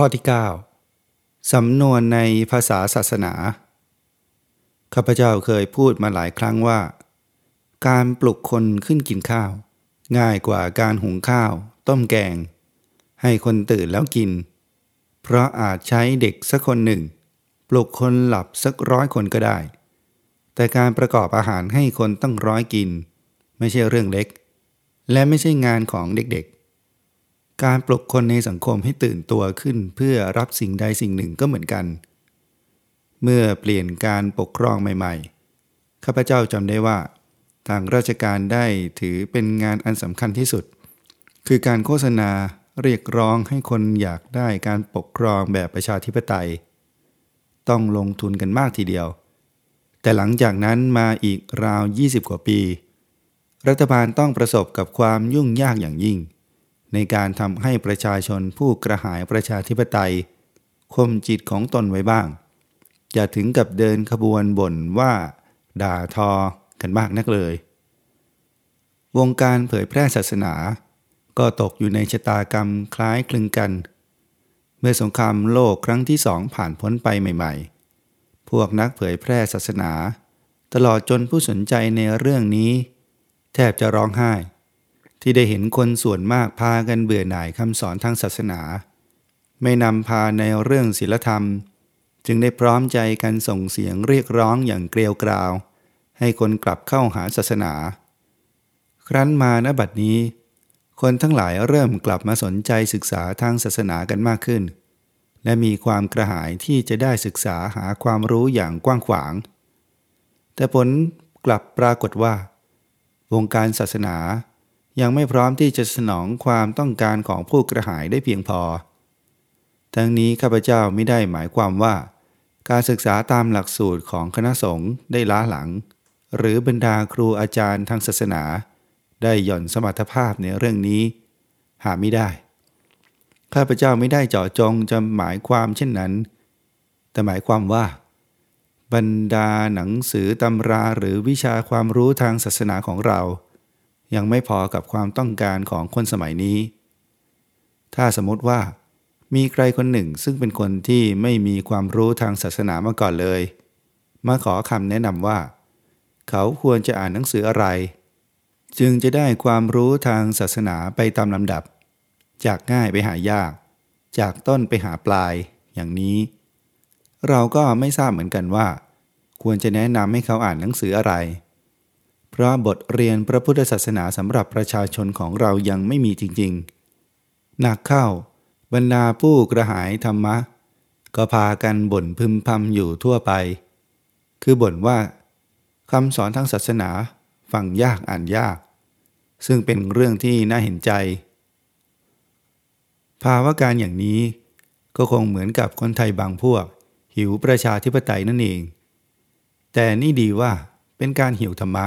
ข้อที่ 9 สำนวนในภาษาศาสนา ข้าพเจ้าเคยพูดมาหลายครั้งว่า การปลุกคนขึ้นกินข้าว ง่ายกว่าการหุงข้าว ต้มแกง ให้คนตื่นแล้วกิน เพราะอาจใช้เด็กสักคนหนึ่ง ปลุกคนหลับสักร้อยคนก็ได้ แต่การประกอบอาหารให้คนตั้งร้อยกิน ไม่ใช่เรื่องเล็ก และไม่ใช่งานของเด็กๆ การปลุกคนในสังคมให้ตื่นตัวขึ้นเพื่อรับสิ่งใดสิ่งหนึ่งก็เหมือนกัน เมื่อเปลี่ยนการปกครองใหม่ๆ ข้าพเจ้าจำได้ว่า ทางราชการได้ถือเป็นงานอันสำคัญที่สุด คือการโฆษณาเรียกร้องให้คนอยากได้การปกครองแบบประชาธิปไตย ต้องลงทุนกันมากทีเดียว แต่หลังจากนั้นมาอีกราว 20 กว่าปี รัฐบาลต้องประสบกับความยุ่งยากอย่างยิ่ง ในการทำให้ประชาชนผู้กระหายประชาธิปไตยคมจิตของตนไว้บ้าง อย่าถึงกับเดินขบวนบ่นว่า ด่าทอกันมากนักเลย วงการเผยแพร่ศาสนา ก็ตกอยู่ในชะตากรรมคล้ายคลึงกัน เมื่อสงครามโลกครั้งที่สองผ่านพ้นไปใหม่ๆ พวกนักเผยแพร่ศาสนา ตลอดจนผู้สนใจในเรื่องนี้ แทบจะร้องไห้ ที่ได้เห็นคนส่วนมากพากันเบื่อหน่ายคำสอนทางศาสนา ไม่นำพาในเรื่องศีลธรรม จึงได้พร้อมใจกันส่งเสียงเรียกร้องอย่างเกลียวกราว ให้คนกลับเข้าหาศาสนา ครั้นมาณบัดนี้ คนทั้งหลายเริ่มกลับมาสนใจศึกษาทางศาสนากันมากขึ้น และมีความกระหายที่จะได้ศึกษาหาความรู้อย่างกว้างขวาง แต่ผลกลับปรากฏว่า วงการศาสนา ยังไม่พร้อมที่จะสนองความต้องการของผู้กระหายได้เพียงพอ ทั้งนี้ข้าพเจ้าไม่ได้หมายความว่า การศึกษาตามหลักสูตรของคณะสงฆ์ได้ล้าหลัง หรือบรรดาครูอาจารย์ทางศาสนา ได้หย่อนสมรรถภาพในเรื่องนี้ หาไม่ได้ ข้าพเจ้าไม่ได้เจาะจงจะหมายความเช่นนั้น แต่หมายความว่า บรรดาหนังสือตำราหรือวิชาความรู้ทางศาสนาของเรา ยังไม่พอกับความต้องการของคนสมัยนี้ ถ้าสมมติว่า มีใครคนหนึ่งซึ่งเป็นคนที่ไม่มีความรู้ทางศาสนามาก่อนเลย มาขอคำแนะนำว่า เขาควรจะอ่านหนังสืออะไร จึงจะได้ความรู้ทางศาสนาไปตามลำดับ จากง่ายไปหายาก จากต้นไปหาปลาย อย่างนี้ เราก็ไม่ทราบเหมือนกันว่า ควรจะแนะนำให้เขาอ่านหนังสืออะไร พราะบทเรียนพระพุทธศาสนาสำหรับประชาชนของเรายังไม่มีจริงๆ หนักเข้า บรรดาผู้กระหายธรรมะ ก็พากันบ่นพึมพำอยู่ทั่วไป คือบ่นว่าคำสอนทางศาสนาฟังยากอ่านยาก ซึ่งเป็นเรื่องที่น่าเห็นใจ ภาวะการอย่างนี้ก็คงเหมือนกับคนไทยบางพวก หิวประชาธิปไตยนั่นเอง แต่นี่ดีว่าเป็นการหิวธรรมะ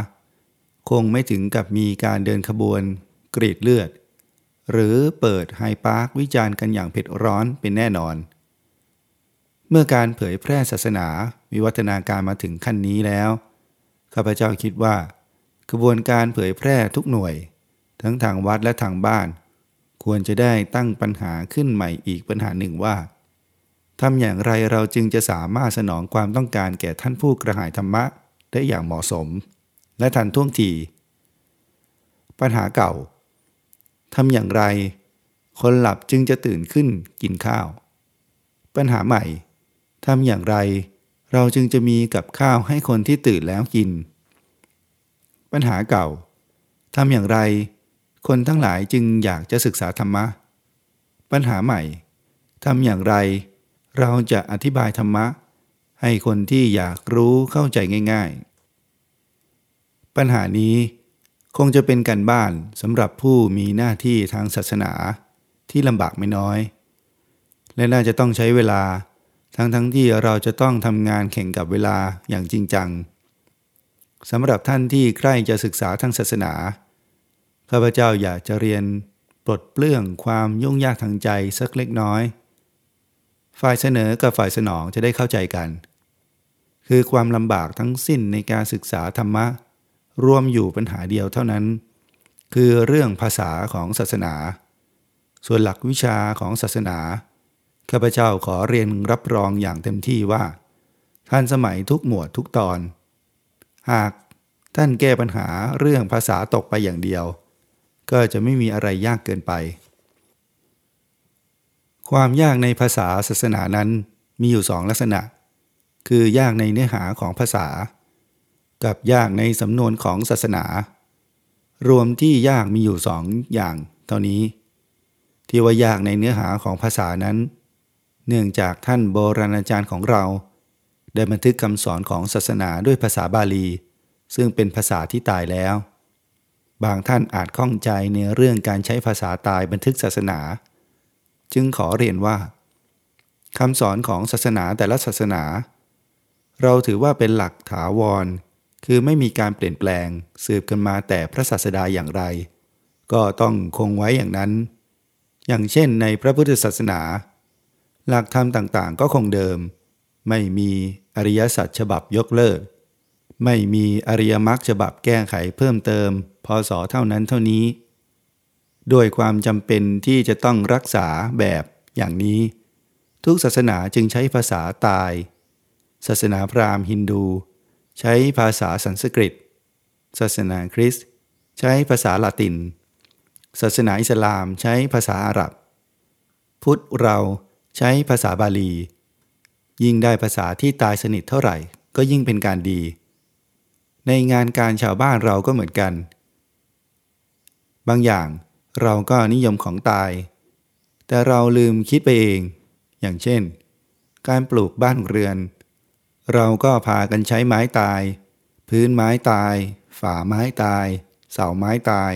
คงไม่ถึงกับมีการเดินขบวนกรีดเลือด หรือเปิดไฮปาร์ควิจารณ์กันอย่างเผ็ดร้อนเป็นแน่นอน เมื่อการเผยแพร่ศาสนาวิวัฒนาการมาถึงขั้นนี้แล้ว ข้าพเจ้าคิดว่า กระบวนการเผยแพร่ทุกหน่วย ทั้งทางวัดและทางบ้าน ควรจะได้ตั้งปัญหาขึ้นใหม่อีกปัญหาหนึ่งว่าทำอย่างไรเราจึงจะสามารถสนองความต้องการแก่ท่านผู้กระหายธรรมะได้อย่างเหมาะสม และทันท่วงที ปัญหาเก่าทำอย่างไร คนหลับจึงจะตื่นขึ้นกินข้าว ปัญหาใหม่ทำอย่างไร เราจึงจะมีกับข้าวให้คนที่ตื่นแล้วกิน ปัญหาเก่าทำอย่างไร คนทั้งหลายจึงอยากจะศึกษาธรรมะ ปัญหาใหม่ทำอย่างไร เราจะอธิบายธรรมะ ให้คนที่อยากรู้เข้าใจง่าย ๆ ปัญหานี้คงจะเป็นการบ้านสำหรับผู้มีหน้าที่ทางศาสนาที่ลำบากไม่น้อย และน่าจะต้องใช้เวลา ทั้งๆทที่เราจะต้องทำงานแข่งกับเวลาอย่างจริงจังสำหรับท่านที่ใกล้จะศึกษาทางศาสนา ข้าพเจ้าอยากจะเรียนปลดเปลื้องความยุ่งยากทางใจสักเล็กน้อย ฝ่ายเสนอกับฝ่ายสนองจะได้เข้าใจกัน คือความลำบากทั้งสิ้นในการศึกษาธรรมะ รวมอยู่ปัญหาเดียวเท่านั้น คือเรื่องภาษาของศาสนา ส่วนหลักวิชาของศาสนาข้าพเจ้าขอเรียนรับรองอย่างเต็มที่ว่าท่านสมัยทุกหมวดทุกตอน หากท่านแก้ปัญหาเรื่องภาษาตกไปอย่างเดียว ก็จะไม่มีอะไรยากเกินไป ความยากในภาษาศาสนานั้นมีอยู่สองลักษณะ คือยากในเนื้อหาของภาษา กับยากในสำนวนของศาสนา รวมที่ยากมีอยู่สองอย่างเท่านี้ ที่ว่ายากในเนื้อหาของภาษานั้น เนื่องจากท่านโบราณอาจารย์ของเรา ได้บันทึกคำสอนของศาสนาด้วยภาษาบาลี ซึ่งเป็นภาษาที่ตายแล้ว บางท่านอาจข้องใจในเรื่องการใช้ภาษาตายบันทึกศาสนา จึงขอเรียนว่าคำสอนของศาสนาแต่ละศาสนา เราถือว่าเป็นหลักถาวร คือไม่มีการเปลี่ยนแปลงสืบกันมาแต่พระศาสดาอย่างไร ก็ต้องคงไว้อย่างนั้น อย่างเช่นในพระพุทธศาสนา หลักธรรมต่างๆ ก็คงเดิม ไม่มีอริยสัจฉบับยกเลิก ไม่มีอริยมรรคฉบับแก้ไขเพิ่มเติม พอสอเท่านั้นเท่านี้ ด้วยความจำเป็นที่จะต้องรักษาแบบอย่างนี้ ทุกศาสนาจึงใช้ภาษาตาย ศาสนาพราหมณ์ฮินดู ใช้ภาษาสันสกฤต ศาสนาคริสต์ใช้ภาษาละติน ศาสนาอิสลามใช้ภาษาอาหรับ พุทธเราใช้ภาษาบาลี ยิ่งได้ภาษาที่ตายสนิทเท่าไหร่ ก็ยิ่งเป็นการดี ในงานการชาวบ้านเราก็เหมือนกัน บางอย่างเราก็นิยมของตาย แต่เราลืมคิดไปเอง อย่างเช่น การปลูกบ้านเรือน เราก็พากันใช้ไม้ตาย พื้นไม้ตาย ฝาไม้ตาย เสาไม้ตาย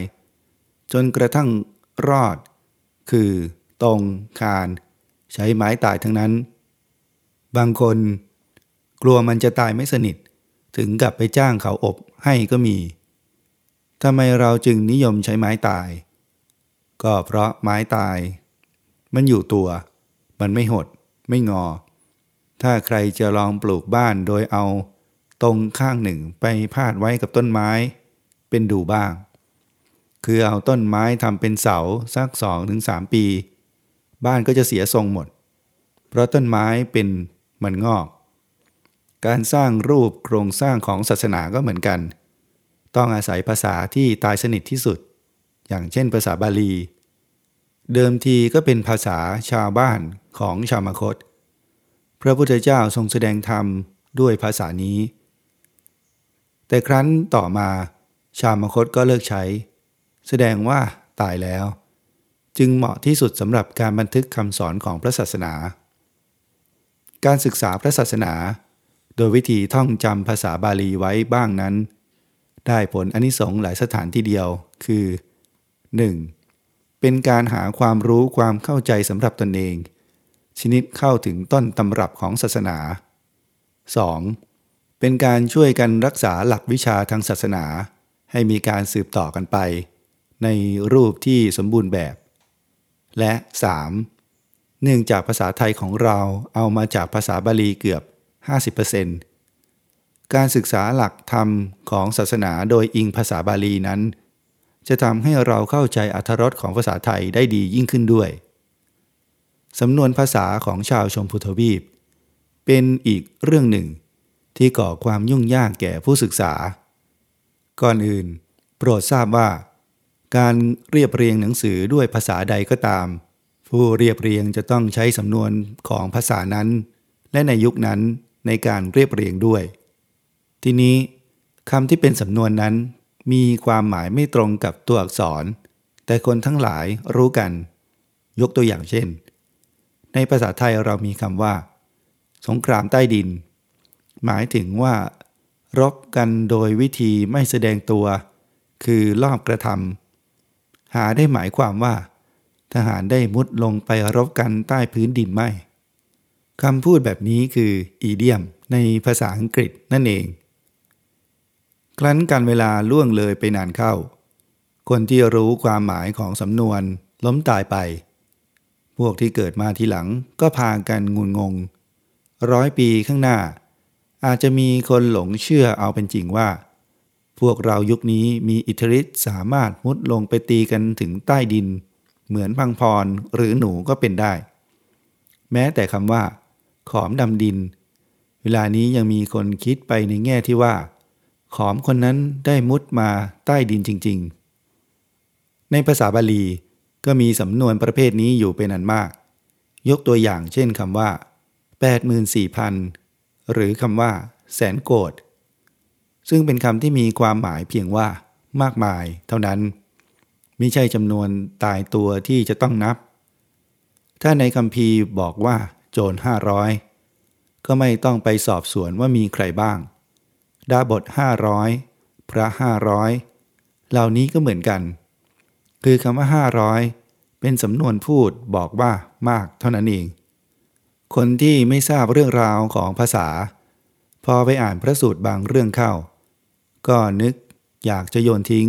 จนกระทั่งรอด คือ ตรงคาน ใช้ไม้ตายทั้งนั้น บางคน กลัวมันจะตายไม่สนิท ถึงกับไปจ้างเขาอบให้ก็มีทำไมเราจึงนิยมใช้ไม้ตาย ก็เพราะไม้ตาย มันอยู่ตัว มันไม่หด ไม่งอ ถ้าใครจะลองปลูกบ้านโดยเอาตรงข้างหนึ่งไปพาดไว้กับต้นไม้ เป็นดูบ้าง คือเอาต้นไม้ทำเป็นเสาสักสองถึงสามปี บ้านก็จะเสียทรงหมด เพราะต้นไม้เป็นมันงอก การสร้างรูปโครงสร้างของศาสนาก็เหมือนกัน ต้องอาศัยภาษาที่ตายสนิทที่สุด อย่างเช่นภาษาบาลี เดิมทีก็เป็นภาษาชาวบ้านของชาวมคต ระพุทธเจ้าทรงแสดงธรรมด้วยภาษานี้ แต่ครั้นต่อมาชาวมคตก็เลิกใช้ แสดงว่าตายแล้ว จึงเหมาะที่สุดสำหรับการบันทึกคำสอนของพระศาสนา การศึกษาพระศาสนา โดยวิธีท่องจำภาษาบาลีไว้บ้างนั้น ได้ผลอนิสงส์หลายสถานที่เดียว คือ 1. เป็นการหาความรู้ความเข้าใจสำหรับตนเอง ชนิดเข้าถึงต้นตำรับของศาสนา 2. เป็นการช่วยกันรักษาหลักวิชาทางศาสนา ให้มีการสืบต่อกันไป ในรูปที่สมบูรณ์แบบ และ 3. เนื่องจากภาษาไทยของเราเอามาจากภาษาบาลีเกือบ 50%การศึกษาหลักธรรมของศาสนาโดยอิงภาษาบาลีนั้น จะทำให้เราเข้าใจอัธรสของภาษาไทยได้ดียิ่งขึ้นด้วย สำนวนภาษาของชาวชมพูทวีป เป็นอีกเรื่องหนึ่งที่ก่อความยุ่งยากแก่ผู้ศึกษา ก่อนอื่น โปรดทราบว่า การเรียบเรียงหนังสือด้วยภาษาใดก็ตาม ผู้เรียบเรียงจะต้องใช้สำนวนของภาษานั้น และในยุคนั้นในการเรียบเรียงด้วย ทีนี้คำที่เป็นสำนวนนั้น มีความหมายไม่ตรงกับตัวอักษร แต่คนทั้งหลายรู้กัน ยกตัวอย่างเช่น ในภาษาไทยเรามีคำว่า สงครามใต้ดิน หมายถึงว่า รบกันโดยวิธีไม่แสดงตัว คือลอบกระทำหาได้หมายความว่า ทหารได้มุดลงไปรบกันใต้พื้นดินไม่คำพูดแบบนี้คืออีเดียมในภาษาอังกฤษนั่นเอง ครั้นการเวลาล่วงเลยไปนานเข้า คนที่รู้ความหมายของสำนวนล้มตายไป พวกที่เกิดมาทีหลังก็พากันงุนงง ร้อยปีข้างหน้า อาจจะมีคนหลงเชื่อเอาเป็นจริงว่า พวกเรายุคนี้มีอิทธิฤทธิ์สามารถมุดลงไปตีกันถึงใต้ดิน เหมือนพังพรหรือหนูก็เป็นได้ แม้แต่คำว่า ขอมดำดิน เวลานี้ยังมีคนคิดไปในแง่ที่ว่า ขอมคนนั้นได้มุดมาใต้ดินจริง ๆ ในภาษาบาลี ก็มีสำนวนประเภทนี้อยู่เป็นอันมาก ยกตัวอย่างเช่นคำว่า 84,000 หรือคำว่า แสนโกดซึ่งเป็นคำที่มีความหมายเพียงว่า มากมายเท่านั้น ไม่ใช่จำนวนตายตัวที่จะต้องนับ ถ้าในคำพีบอกว่า โจรห้าร้อยก็ไม่ต้องไปสอบสวนว่ามีใครบ้าง ดาบทห้าร้อยพระห้าร้อยเหล่านี้ก็เหมือนกัน คือคำว่าห้าร้อยเป็นสำนวนพูดบอกว่ามากเท่านั้นเอง คนที่ไม่ทราบเรื่องราวของภาษา พอไปอ่านพระสูตรบางเรื่องเข้า ก็นึกอยากจะโยนทิ้ง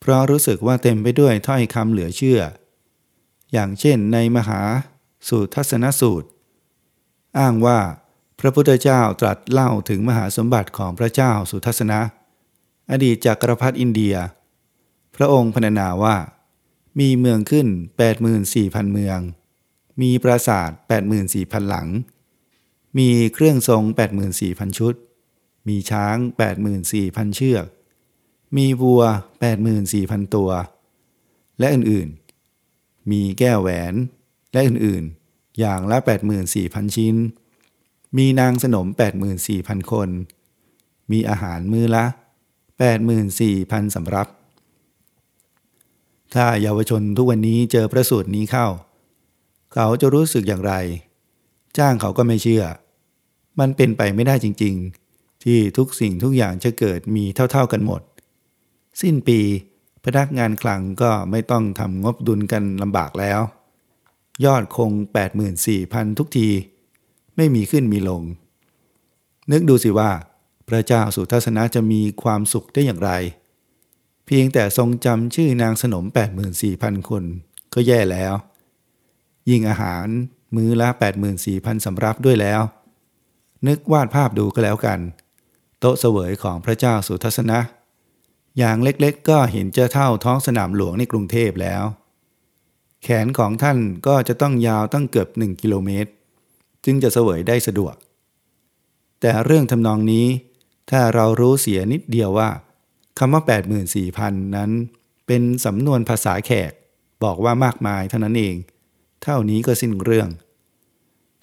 เพราะรู้สึกว่าเต็มไปด้วยถ้อยคำเหลือเชื่อ อย่างเช่นในมหาสูตรทัศนสูตร อ้างว่าพระพุทธเจ้าตรัสเล่าถึงมหาสมบัติของพระเจ้าสุทัศนะ อดีตจักรพรรดิอินเดีย ระองค์พรรณนาว่า มีเมืองขึ้น 84,000 เมือง มีปราสาท 84,000 หลัง มีเครื่องทรง 84,000 ชุด มีช้าง 84,000 เชือก มีวัว 84,000 ตัว และอื่นๆ มีแก้วแหวน และอื่นๆ อย่างละ 84,000 ชิ้น มีนางสนม 84,000 คน มีอาหารมือละ 84,000สำรับ ถ้าเยาวชนทุกวันนี้เจอพระสูตรนี้เข้า เขาจะรู้สึกอย่างไร จ้างเขาก็ไม่เชื่อ มันเป็นไปไม่ได้จริง ๆ ที่ทุกสิ่งทุกอย่างจะเกิดมีเท่า ๆกันหมด สิ้นปี พนักงานคลังก็ไม่ต้องทำงบดุลกันลำบากแล้ว ยอดคง 84,000 ทุกที ไม่มีขึ้นมีลง นึกดูสิว่า พระเจ้าสุทัศนะจะมีความสุขได้อย่างไร พียงแต่ทรงจำชื่อนางสนม 84,000 คน ก็แย่แล้ว ยิ่งอาหารมื้อละ 84,000สำรับด้วยแล้ว นึกวาดภาพดูก็แล้วกัน โต๊ะเสวยของพระเจ้าสุทัศนะ อย่างเล็กๆก็เห็นจะเท่าท้องสนามหลวงในกรุงเทพแล้ว แขนของท่านก็จะต้องยาวตั้งเกือบหนึ่งกิโลเมตร จึงจะเสวยได้สะดวก แต่เรื่องทำนองนี้ ถ้าเรารู้เสียนิดเดียวว่า คำว่า 84,000 นั้นเป็นสำนวนภาษาแขกบอกว่ามากมายเท่านั้นเอง เท่านี้ก็สิ้นเรื่อง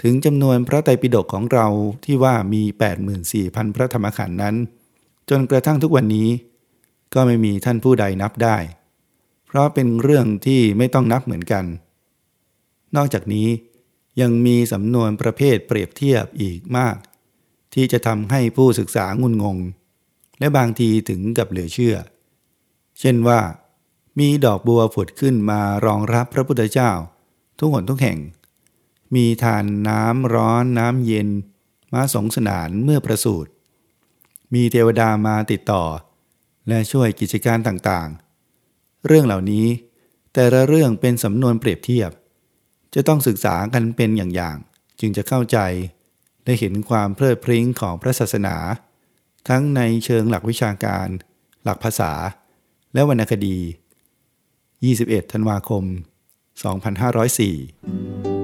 ถึงจำนวนพระไตรปิฎกของเราที่ว่ามี 84,000 พระธรรมขันธ์นั้น จนกระทั่งทุกวันนี้ ก็ไม่มีท่านผู้ใดนับได้ เพราะเป็นเรื่องที่ไม่ต้องนับเหมือนกัน นอกจากนี้ยังมีสำนวนประเภทเปรียบเทียบอีกมาก ที่จะทำให้ผู้ศึกษางุนงง และบางทีถึงกับเหลือเชื่อ เช่นว่า มีดอกบัวผุดขึ้นมารองรับพระพุทธเจ้า ทุกหนทุกแห่ง มีทานน้ำร้อนน้ำเย็น มาสงสนานเมื่อประสูติมีเทวดามาติดต่อ และช่วยกิจการต่างๆ เรื่องเหล่านี้ แต่ละเรื่องเป็นสำนวนเปรียบเทียบ จะต้องศึกษากันเป็นอย่างๆ จึงจะเข้าใจ และเห็นความเพลิดเพลิงของพระศาสนา ทั้งในเชิงหลักวิชาการ หลักภาษา และวรรณคดี 21 ธันวาคม 2504